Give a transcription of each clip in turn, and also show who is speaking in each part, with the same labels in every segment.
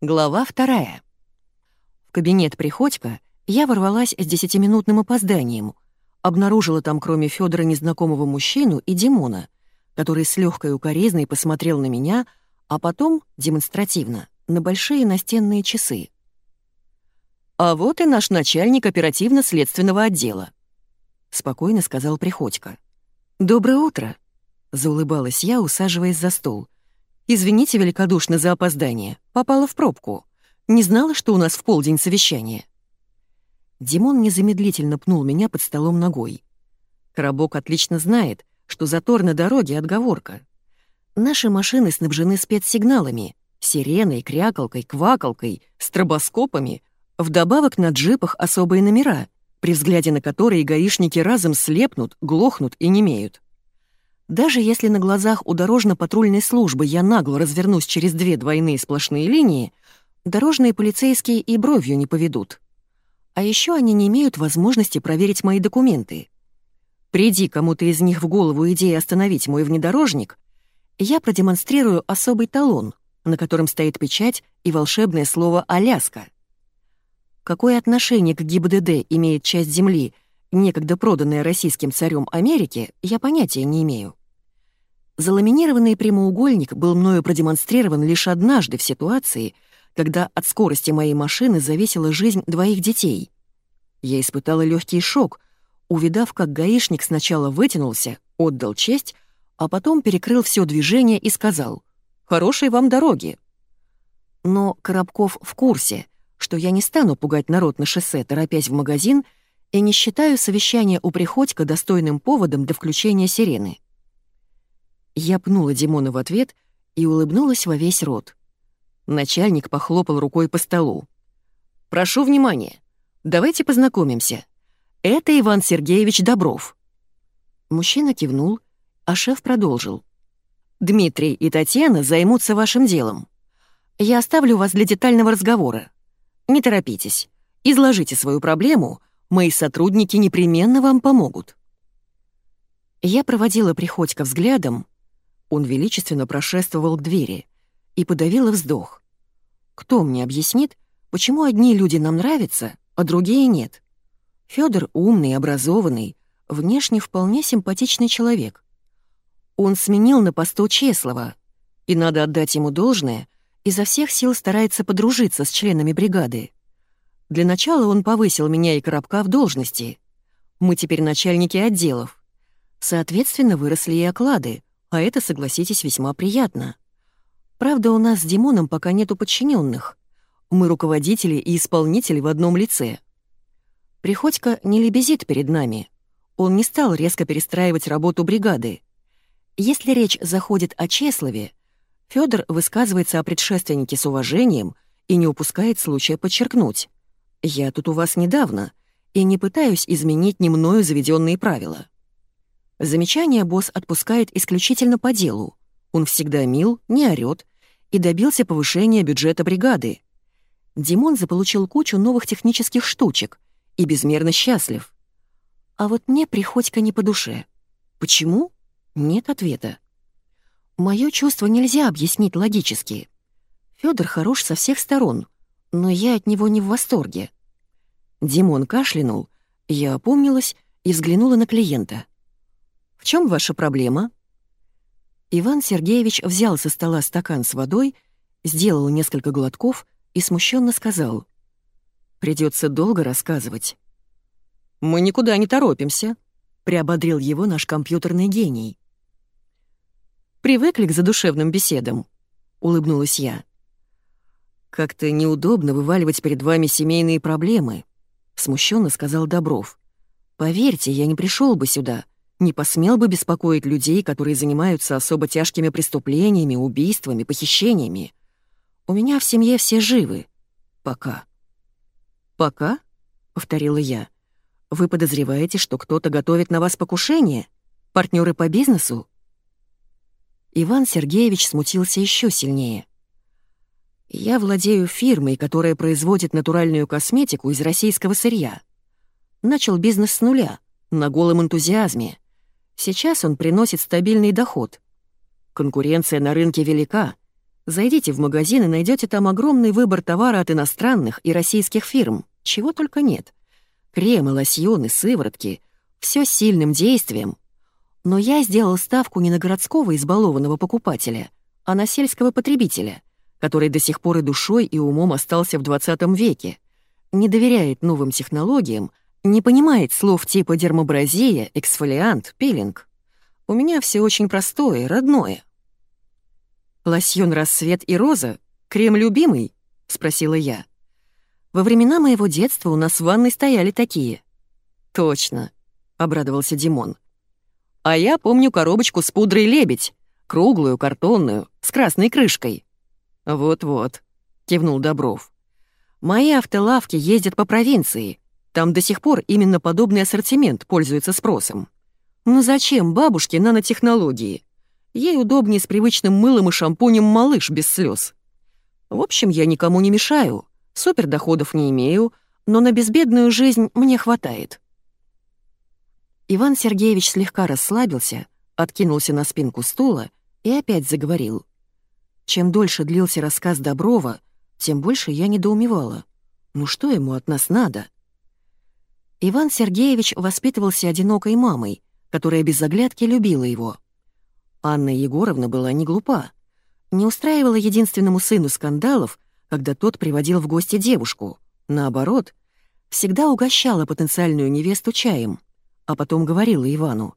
Speaker 1: Глава вторая. В кабинет Приходько я ворвалась с десятиминутным опозданием. Обнаружила там кроме Федора незнакомого мужчину и Димона, который с легкой укоризной посмотрел на меня, а потом, демонстративно, на большие настенные часы. «А вот и наш начальник оперативно-следственного отдела», — спокойно сказал Приходько. «Доброе утро», — заулыбалась я, усаживаясь за стол. «Извините великодушно за опоздание. Попала в пробку. Не знала, что у нас в полдень совещание». Димон незамедлительно пнул меня под столом ногой. Коробок отлично знает, что затор на дороге — отговорка. Наши машины снабжены спецсигналами — сиреной, крякалкой, квакалкой, стробоскопами, вдобавок на джипах особые номера, при взгляде на которые гаишники разом слепнут, глохнут и немеют. Даже если на глазах у дорожно-патрульной службы я нагло развернусь через две двойные сплошные линии, дорожные полицейские и бровью не поведут. А еще они не имеют возможности проверить мои документы. Приди кому-то из них в голову идея остановить мой внедорожник, я продемонстрирую особый талон, на котором стоит печать и волшебное слово «Аляска». Какое отношение к ГИБДД имеет часть земли, некогда проданная российским царем Америки, я понятия не имею. Заламинированный прямоугольник был мною продемонстрирован лишь однажды в ситуации, когда от скорости моей машины зависела жизнь двоих детей. Я испытала легкий шок, увидав, как гаишник сначала вытянулся, отдал честь, а потом перекрыл все движение и сказал «Хорошей вам дороги». Но Коробков в курсе, что я не стану пугать народ на шоссе, торопясь в магазин, и не считаю совещание у Приходько достойным поводом до включения сирены. Я пнула Димона в ответ и улыбнулась во весь рот. Начальник похлопал рукой по столу. «Прошу внимания. Давайте познакомимся. Это Иван Сергеевич Добров». Мужчина кивнул, а шеф продолжил. «Дмитрий и Татьяна займутся вашим делом. Я оставлю вас для детального разговора. Не торопитесь. Изложите свою проблему, мои сотрудники непременно вам помогут». Я проводила Приходько взглядом, он величественно прошествовал к двери и подавила вздох. Кто мне объяснит, почему одни люди нам нравятся, а другие нет? Фёдор умный, образованный, внешне вполне симпатичный человек. Он сменил на посту Чеслова, и надо отдать ему должное, изо всех сил старается подружиться с членами бригады. Для начала он повысил меня и Коробка в должности. Мы теперь начальники отделов. Соответственно, выросли и оклады, а это, согласитесь, весьма приятно. Правда, у нас с Димоном пока нету подчиненных. Мы руководители и исполнители в одном лице. Приходько не лебезит перед нами. Он не стал резко перестраивать работу бригады. Если речь заходит о Чеслове, Федор высказывается о предшественнике с уважением и не упускает случая подчеркнуть. «Я тут у вас недавно и не пытаюсь изменить не мною заведенные правила». Замечание босс отпускает исключительно по делу. Он всегда мил, не орёт и добился повышения бюджета бригады. Димон заполучил кучу новых технических штучек и безмерно счастлив. А вот мне Приходько не по душе. Почему? Нет ответа. Моё чувство нельзя объяснить логически. Фёдор хорош со всех сторон, но я от него не в восторге. Димон кашлянул, я опомнилась и взглянула на клиента. В чем ваша проблема?» Иван Сергеевич взял со стола стакан с водой, сделал несколько глотков и смущенно сказал. «Придется долго рассказывать». «Мы никуда не торопимся», — приободрил его наш компьютерный гений. «Привыкли к задушевным беседам», — улыбнулась я. «Как-то неудобно вываливать перед вами семейные проблемы», — смущенно сказал Добров. «Поверьте, я не пришел бы сюда, не посмел бы беспокоить людей, которые занимаются особо тяжкими преступлениями, убийствами, похищениями. У меня в семье все живы. Пока. «Пока?» — повторила я. «Вы подозреваете, что кто-то готовит на вас покушение? Партнеры по бизнесу?» Иван Сергеевич смутился еще сильнее. «Я владею фирмой, которая производит натуральную косметику из российского сырья. Начал бизнес с нуля, на голом энтузиазме. Сейчас он приносит стабильный доход. Конкуренция на рынке велика. Зайдите в магазин и найдете там огромный выбор товара от иностранных и российских фирм, чего только нет. Кремы, лосьоны, сыворотки — все с сильным действием. Но я сделал ставку не на городского избалованного покупателя, а на сельского потребителя, который до сих пор и душой, и умом остался в 20 веке, не доверяет новым технологиям, не понимает слов типа дермобразия, эксфолиант, пилинг. У меня все очень простое, родное. «Лосьон «Рассвет» и «Роза»? Крем любимый?» — спросила я. «Во времена моего детства у нас в ванной стояли такие». «Точно», — обрадовался Димон. «А я помню коробочку с пудрой «Лебедь», круглую, картонную, с красной крышкой». «Вот-вот», — кивнул Добров. «Мои автолавки ездят по провинции. Там до сих пор именно подобный ассортимент пользуется спросом. Но зачем бабушке нанотехнологии?» Ей удобнее с привычным мылом и шампунем малыш без слез. В общем, я никому не мешаю, супердоходов не имею, но на безбедную жизнь мне хватает. Иван Сергеевич слегка расслабился, откинулся на спинку стула и опять заговорил. Чем дольше длился рассказ Доброва, тем больше я недоумевала. Ну что ему от нас надо? Иван Сергеевич воспитывался одинокой мамой, которая без оглядки любила его — Анна Егоровна была не глупа. Не устраивала единственному сыну скандалов, когда тот приводил в гости девушку. Наоборот, всегда угощала потенциальную невесту чаем, а потом говорила Ивану.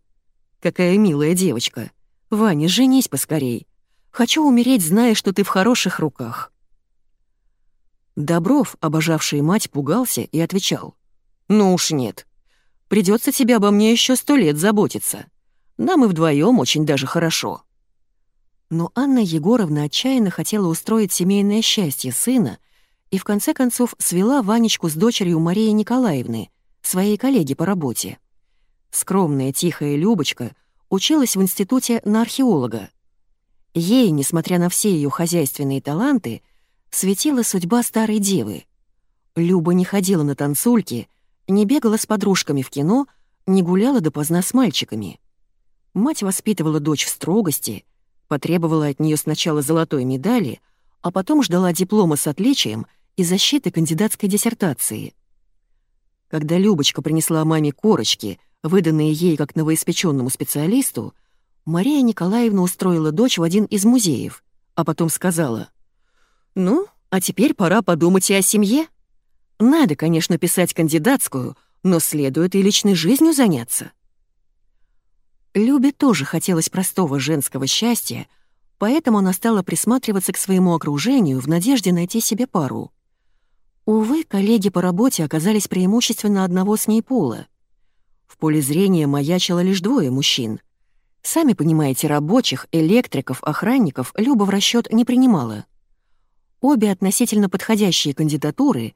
Speaker 1: «Какая милая девочка! Ваня, женись поскорей! Хочу умереть, зная, что ты в хороших руках!» Добров, обожавший мать, пугался и отвечал. «Ну уж нет. Придется тебе обо мне еще сто лет заботиться. Нам и вдвоем очень даже хорошо». Но Анна Егоровна отчаянно хотела устроить семейное счастье сына и в конце концов свела Ванечку с дочерью Марии Николаевны, своей коллеги по работе. Скромная, тихая Любочка училась в институте на археолога. Ей, несмотря на все ее хозяйственные таланты, светила судьба старой девы. Люба не ходила на танцульки, не бегала с подружками в кино, не гуляла допоздна с мальчиками. Мать воспитывала дочь в строгости, потребовала от нее сначала золотой медали, а потом ждала диплома с отличием и защиты кандидатской диссертации. Когда Любочка принесла маме корочки, выданные ей как новоиспеченному специалисту, Мария Николаевна устроила дочь в один из музеев, а потом сказала, «Ну, а теперь пора подумать и о семье. Надо, конечно, писать кандидатскую, но следует и личной жизнью заняться». Любе тоже хотелось простого женского счастья, поэтому она стала присматриваться к своему окружению в надежде найти себе пару. Увы, коллеги по работе оказались преимущественно одного с ней пола. В поле зрения маячило лишь двое мужчин. Сами понимаете, рабочих, электриков, охранников Люба в расчет не принимала. Обе относительно подходящие кандидатуры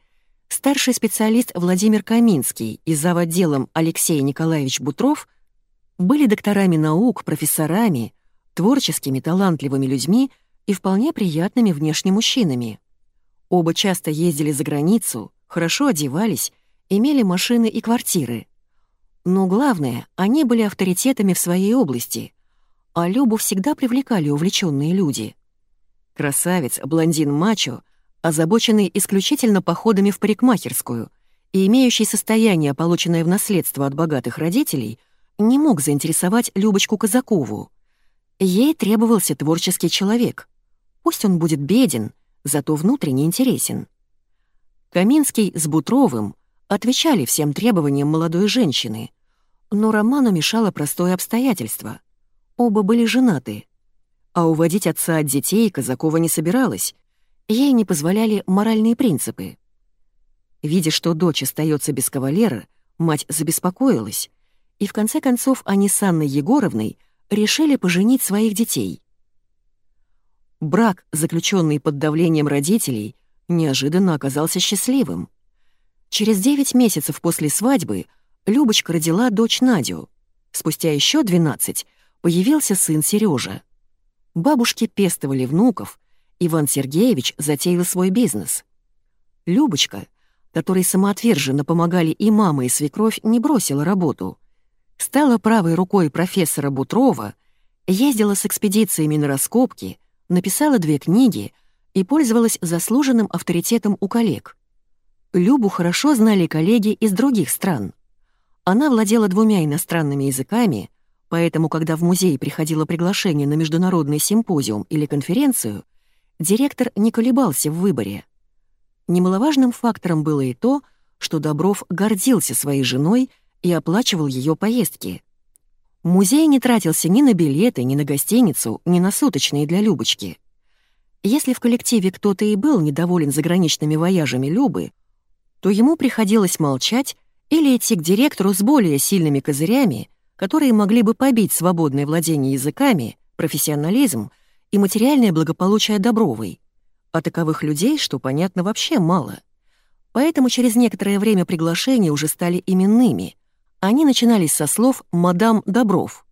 Speaker 1: старший специалист Владимир Каминский и зав. отделом Алексей Николаевич Бутров были докторами наук, профессорами, творческими, талантливыми людьми и вполне приятными внешне мужчинами. Оба часто ездили за границу, хорошо одевались, имели машины и квартиры. Но главное, они были авторитетами в своей области, а Любу всегда привлекали увлеченные люди. Красавец, блондин-мачо, озабоченный исключительно походами в парикмахерскую и имеющий состояние, полученное в наследство от богатых родителей — не мог заинтересовать Любочку Казакову. Ей требовался творческий человек. Пусть он будет беден, зато внутренне интересен. Каминский с Бутровым отвечали всем требованиям молодой женщины, но Роману мешало простое обстоятельство. Оба были женаты. А уводить отца от детей Казакова не собиралась. Ей не позволяли моральные принципы. Видя, что дочь остается без кавалера, мать забеспокоилась, и в конце концов они с Анной Егоровной решили поженить своих детей. Брак, заключенный под давлением родителей, неожиданно оказался счастливым. Через 9 месяцев после свадьбы Любочка родила дочь Надю. Спустя еще 12 появился сын Сережа. Бабушки пестовали внуков, Иван Сергеевич затеял свой бизнес. Любочка, которой самоотверженно помогали и мама, и свекровь, не бросила работу — стала правой рукой профессора Бутрова, ездила с экспедициями на раскопки, написала две книги и пользовалась заслуженным авторитетом у коллег. Любу хорошо знали коллеги из других стран. Она владела двумя иностранными языками, поэтому, когда в музей приходило приглашение на международный симпозиум или конференцию, директор не колебался в выборе. Немаловажным фактором было и то, что Добров гордился своей женой и оплачивал ее поездки. Музей не тратился ни на билеты, ни на гостиницу, ни на суточные для Любочки. Если в коллективе кто-то и был недоволен заграничными вояжами Любы, то ему приходилось молчать или идти к директору с более сильными козырями, которые могли бы побить свободное владение языками, профессионализм и материальное благополучие Добровой. А таковых людей, что понятно, вообще мало. Поэтому через некоторое время приглашения уже стали именными. Они начинались со слов «мадам Добров».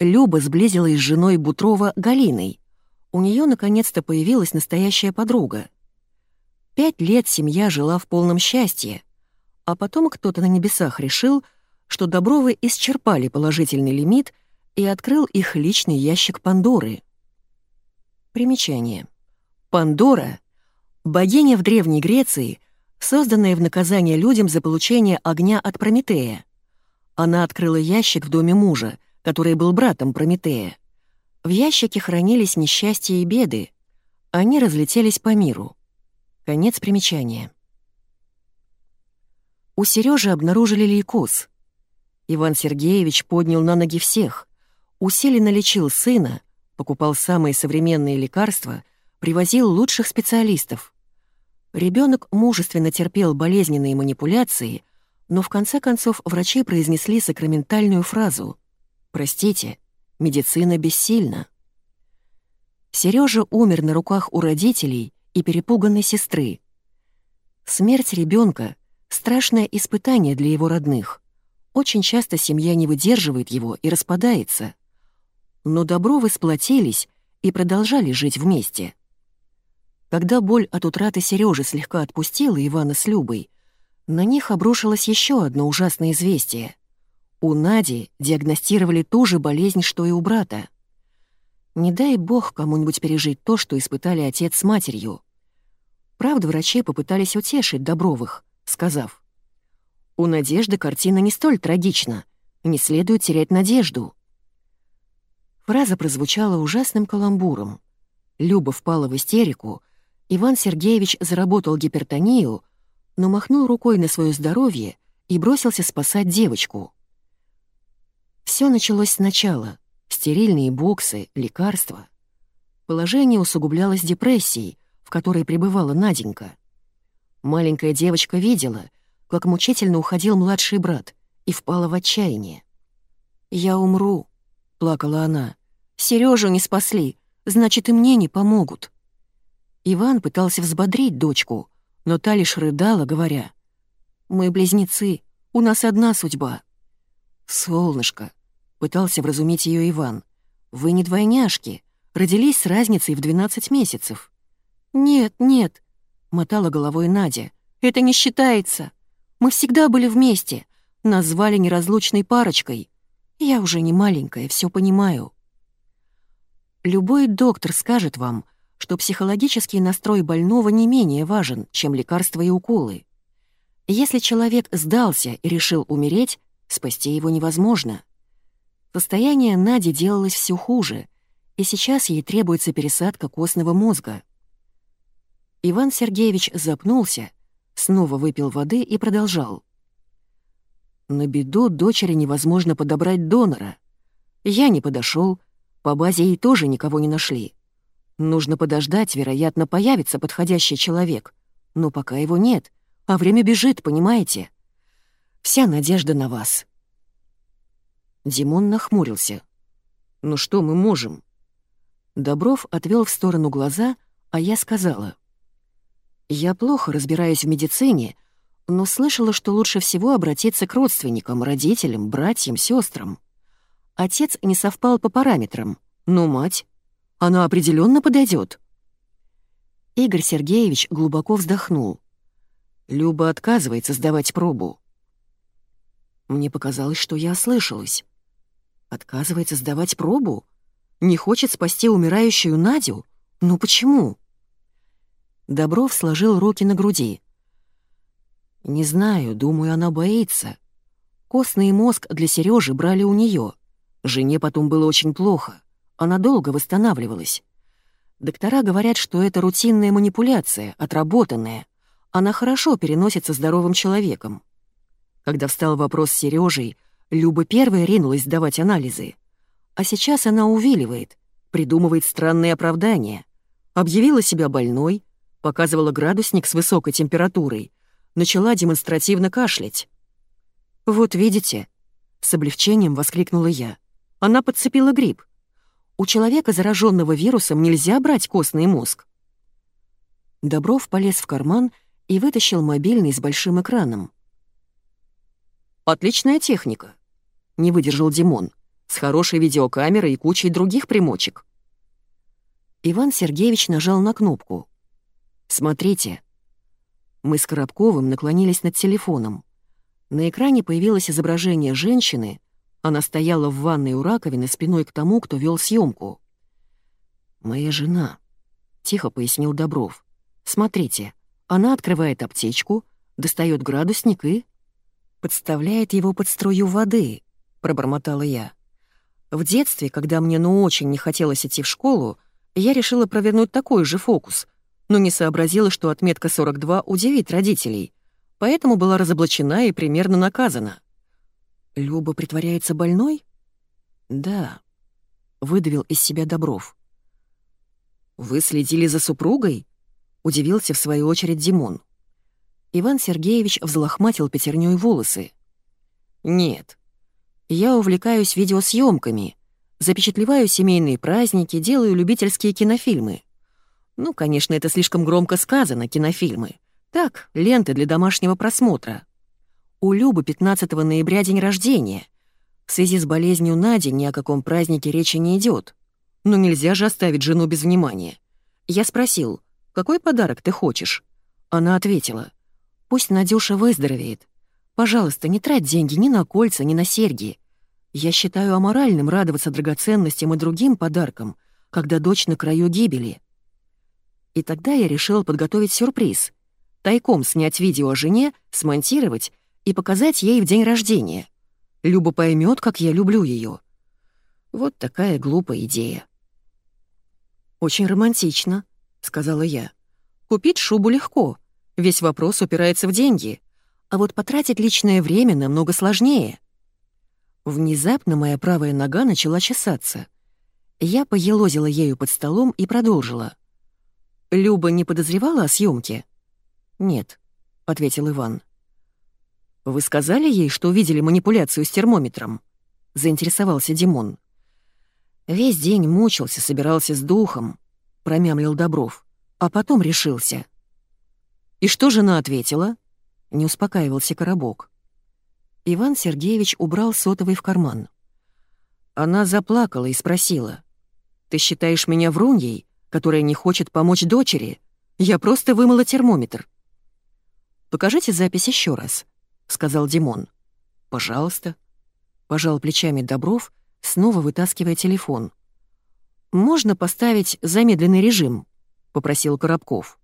Speaker 1: Люба сблизилась с женой Бутрова Галиной. У нее наконец-то появилась настоящая подруга. Пять лет семья жила в полном счастье, а потом кто-то на небесах решил, что Добровы исчерпали положительный лимит и открыл их личный ящик Пандоры. Примечание. Пандора — богиня в Древней Греции, созданная в наказание людям за получение огня от Прометея. Она открыла ящик в доме мужа, который был братом Прометея. В ящике хранились несчастья и беды. Они разлетелись по миру. Конец примечания. У Сережи обнаружили лейкоз. Иван Сергеевич поднял на ноги всех, усиленно лечил сына, покупал самые современные лекарства, привозил лучших специалистов. Ребенок мужественно терпел болезненные манипуляции, но в конце концов врачи произнесли сакраментальную фразу «Простите, медицина бессильна». Сережа умер на руках у родителей и перепуганной сестры. Смерть ребенка — страшное испытание для его родных. Очень часто семья не выдерживает его и распадается. Но Добровы сплотились и продолжали жить вместе. Когда боль от утраты Сережи слегка отпустила Ивана с Любой, на них обрушилось еще одно ужасное известие. У Нади диагностировали ту же болезнь, что и у брата. Не дай бог кому-нибудь пережить то, что испытали отец с матерью. Правда, врачи попытались утешить Добровых, сказав, «У Надежды картина не столь трагична, не следует терять надежду». Фраза прозвучала ужасным каламбуром. Люба впала в истерику, Иван Сергеевич заработал гипертонию, но махнул рукой на свое здоровье и бросился спасать девочку. Все началось сначала. Стерильные боксы, лекарства. Положение усугублялось депрессией, в которой пребывала Наденька. Маленькая девочка видела, как мучительно уходил младший брат, и впала в отчаяние. «Я умру», — плакала она. Сережу не спасли, значит, и мне не помогут». Иван пытался взбодрить дочку, но та лишь рыдала, говоря, «Мы близнецы, у нас одна судьба». «Солнышко», — пытался вразумить ее Иван, «вы не двойняшки, родились с разницей в 12 месяцев». «Нет, нет», — мотала головой Надя, «это не считается. Мы всегда были вместе, нас звали неразлучной парочкой. Я уже не маленькая, все понимаю». Любой доктор скажет вам, что психологический настрой больного не менее важен, чем лекарства и уколы. Если человек сдался и решил умереть, спасти его невозможно. Состояние Нади делалось все хуже, и сейчас ей требуется пересадка костного мозга. Иван Сергеевич запнулся, снова выпил воды и продолжал. На беду дочери невозможно подобрать донора. Я не подошел, по базе ей тоже никого не нашли. Нужно подождать, вероятно, появится подходящий человек. Но пока его нет, а время бежит, понимаете? Вся надежда на вас. Димон нахмурился. «Ну что мы можем?» Добров отвел в сторону глаза, а я сказала. «Я плохо разбираюсь в медицине, но слышала, что лучше всего обратиться к родственникам, родителям, братьям, сестрам. Отец не совпал по параметрам, но мать она определенно подойдет. Игорь Сергеевич глубоко вздохнул. Люба отказывается сдавать пробу. Мне показалось, что я ослышалась. Отказывается сдавать пробу? Не хочет спасти умирающую Надю? Ну почему?» Добров сложил руки на груди. «Не знаю, думаю, она боится. Костный мозг для Сережи брали у нее. Жене потом было очень плохо. Она долго восстанавливалась. Доктора говорят, что это рутинная манипуляция, отработанная. Она хорошо переносится здоровым человеком. Когда встал вопрос с Сережей, Люба первая ринулась сдавать анализы. А сейчас она увиливает, придумывает странные оправдания. Объявила себя больной, показывала градусник с высокой температурой, начала демонстративно кашлять. «Вот видите», — с облегчением воскликнула я, — «она подцепила грипп. У человека, зараженного вирусом, нельзя брать костный мозг». Добров полез в карман и вытащил мобильный с большим экраном. «Отличная техника», — не выдержал Димон, «с хорошей видеокамерой и кучей других примочек». Иван Сергеевич нажал на кнопку. «Смотрите». Мы с Коробковым наклонились над телефоном. На экране появилось изображение женщины, она стояла в ванной у раковины спиной к тому, кто вел съемку. «Моя жена», — тихо пояснил Добров. «Смотрите, она открывает аптечку, достает градусник и...» «Подставляет его под струю воды», — пробормотала я. В детстве, когда мне ну очень не хотелось идти в школу, я решила провернуть такой же фокус, но не сообразила, что отметка 42 удивит родителей, поэтому была разоблачена и примерно наказана. «Люба притворяется больной?» «Да», — выдавил из себя Добров. «Вы следили за супругой?» — удивился в свою очередь Димон. Иван Сергеевич взлохматил пятерней волосы. «Нет. Я увлекаюсь видеосъемками, запечатлеваю семейные праздники, делаю любительские кинофильмы. Ну, конечно, это слишком громко сказано, кинофильмы. Так, ленты для домашнего просмотра. У Любы 15 ноября день рождения. В связи с болезнью Нади ни о каком празднике речи не идет. Но нельзя же оставить жену без внимания. Я спросил, какой подарок ты хочешь? Она ответила, пусть Надюша выздоровеет. Пожалуйста, не трать деньги ни на кольца, ни на серьги. Я считаю аморальным радоваться драгоценностям и другим подаркам, когда дочь на краю гибели. И тогда я решил подготовить сюрприз. Тайком снять видео о жене, смонтировать и показать ей в день рождения. Люба поймет, как я люблю ее. Вот такая глупая идея. «Очень романтично», — сказала я. «Купить шубу легко. Весь вопрос упирается в деньги. А вот потратить личное время намного сложнее». Внезапно моя правая нога начала чесаться. Я поелозила ею под столом и продолжила. «Люба не подозревала о съемке? «Нет», — ответил Иван. «Вы сказали ей, что увидели манипуляцию с термометром?» — заинтересовался Димон. «Весь день мучился, собирался с духом», — промямлил Добров, а потом решился. «И что жена ответила?» — не успокаивался Коробок. Иван Сергеевич убрал сотовый в карман. Она заплакала и спросила. «Ты считаешь меня вруньей, которая не хочет помочь дочери? Я просто вымыла термометр». «Покажите запись еще раз», — сказал Димон. «Пожалуйста». Пожал плечами Добров, снова вытаскивая телефон. «Можно поставить замедленный режим?» — попросил Коробков.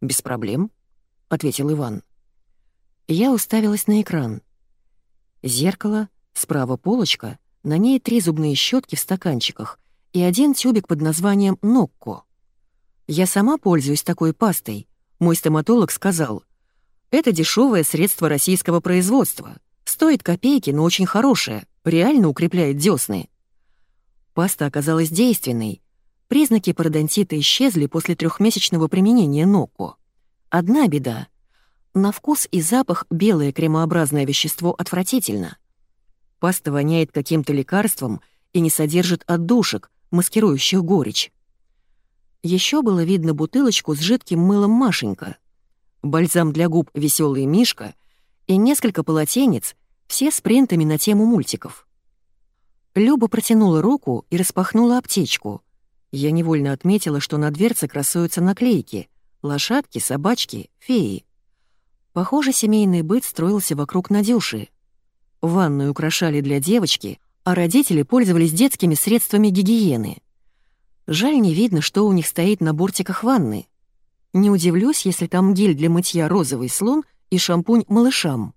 Speaker 1: «Без проблем», — ответил Иван. Я уставилась на экран. Зеркало, справа полочка, на ней три зубные щетки в стаканчиках и один тюбик под названием «Нокко». Я сама пользуюсь такой пастой. Мой стоматолог сказал, это дешевое средство российского производства. Стоит копейки, но очень хорошее, реально укрепляет десны. Паста оказалась действенной. Признаки пародонтита исчезли после трехмесячного применения Нокко. Одна беда. На вкус и запах белое кремообразное вещество отвратительно. Паста воняет каким-то лекарством и не содержит отдушек, маскирующих горечь. Еще было видно бутылочку с жидким мылом Машенька — бальзам для губ «Веселый Мишка» и несколько полотенец, все с принтами на тему мультиков. Люба протянула руку и распахнула аптечку. Я невольно отметила, что на дверце красуются наклейки «Лошадки», «Собачки», «Феи». Похоже, семейный быт строился вокруг Надюши. Ванную украшали для девочки, а родители пользовались детскими средствами гигиены. Жаль, не видно, что у них стоит на бортиках ванны. Не удивлюсь, если там гель для мытья розовый слон и шампунь малышам.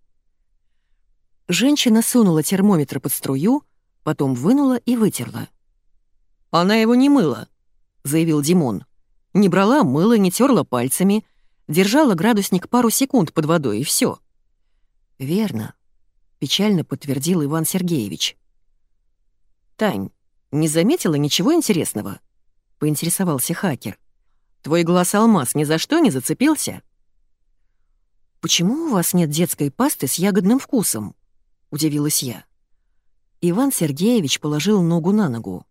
Speaker 1: Женщина сунула термометр под струю, потом вынула и вытерла. «Она его не мыла», — заявил Димон. «Не брала мыло, не терла пальцами, держала градусник пару секунд под водой, и все. «Верно», — печально подтвердил Иван Сергеевич. «Тань, не заметила ничего интересного?» — поинтересовался хакер. «Твой глаз алмаз ни за что не зацепился?» «Почему у вас нет детской пасты с ягодным вкусом?» — удивилась я. Иван Сергеевич положил ногу на ногу.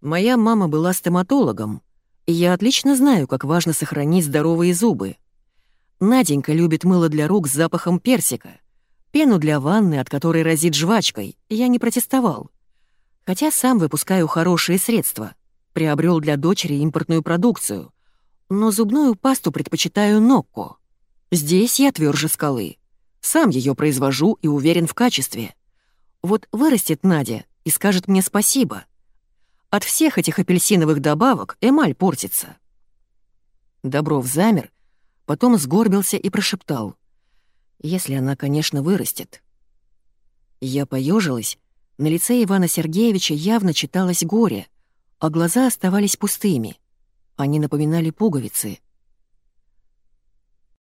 Speaker 1: «Моя мама была стоматологом, и я отлично знаю, как важно сохранить здоровые зубы. Наденька любит мыло для рук с запахом персика, пену для ванны, от которой разит жвачкой, я не протестовал. Хотя сам выпускаю хорошие средства, приобрел для дочери импортную продукцию, но зубную пасту предпочитаю Нокко. Здесь я тверже скалы. Сам ее произвожу и уверен в качестве. Вот вырастет Надя и скажет мне спасибо. От всех этих апельсиновых добавок эмаль портится. Добров замер, потом сгорбился и прошептал. «Если она, конечно, вырастет». Я поежилась. На лице Ивана Сергеевича явно читалось горе, а глаза оставались пустыми. Они напоминали пуговицы.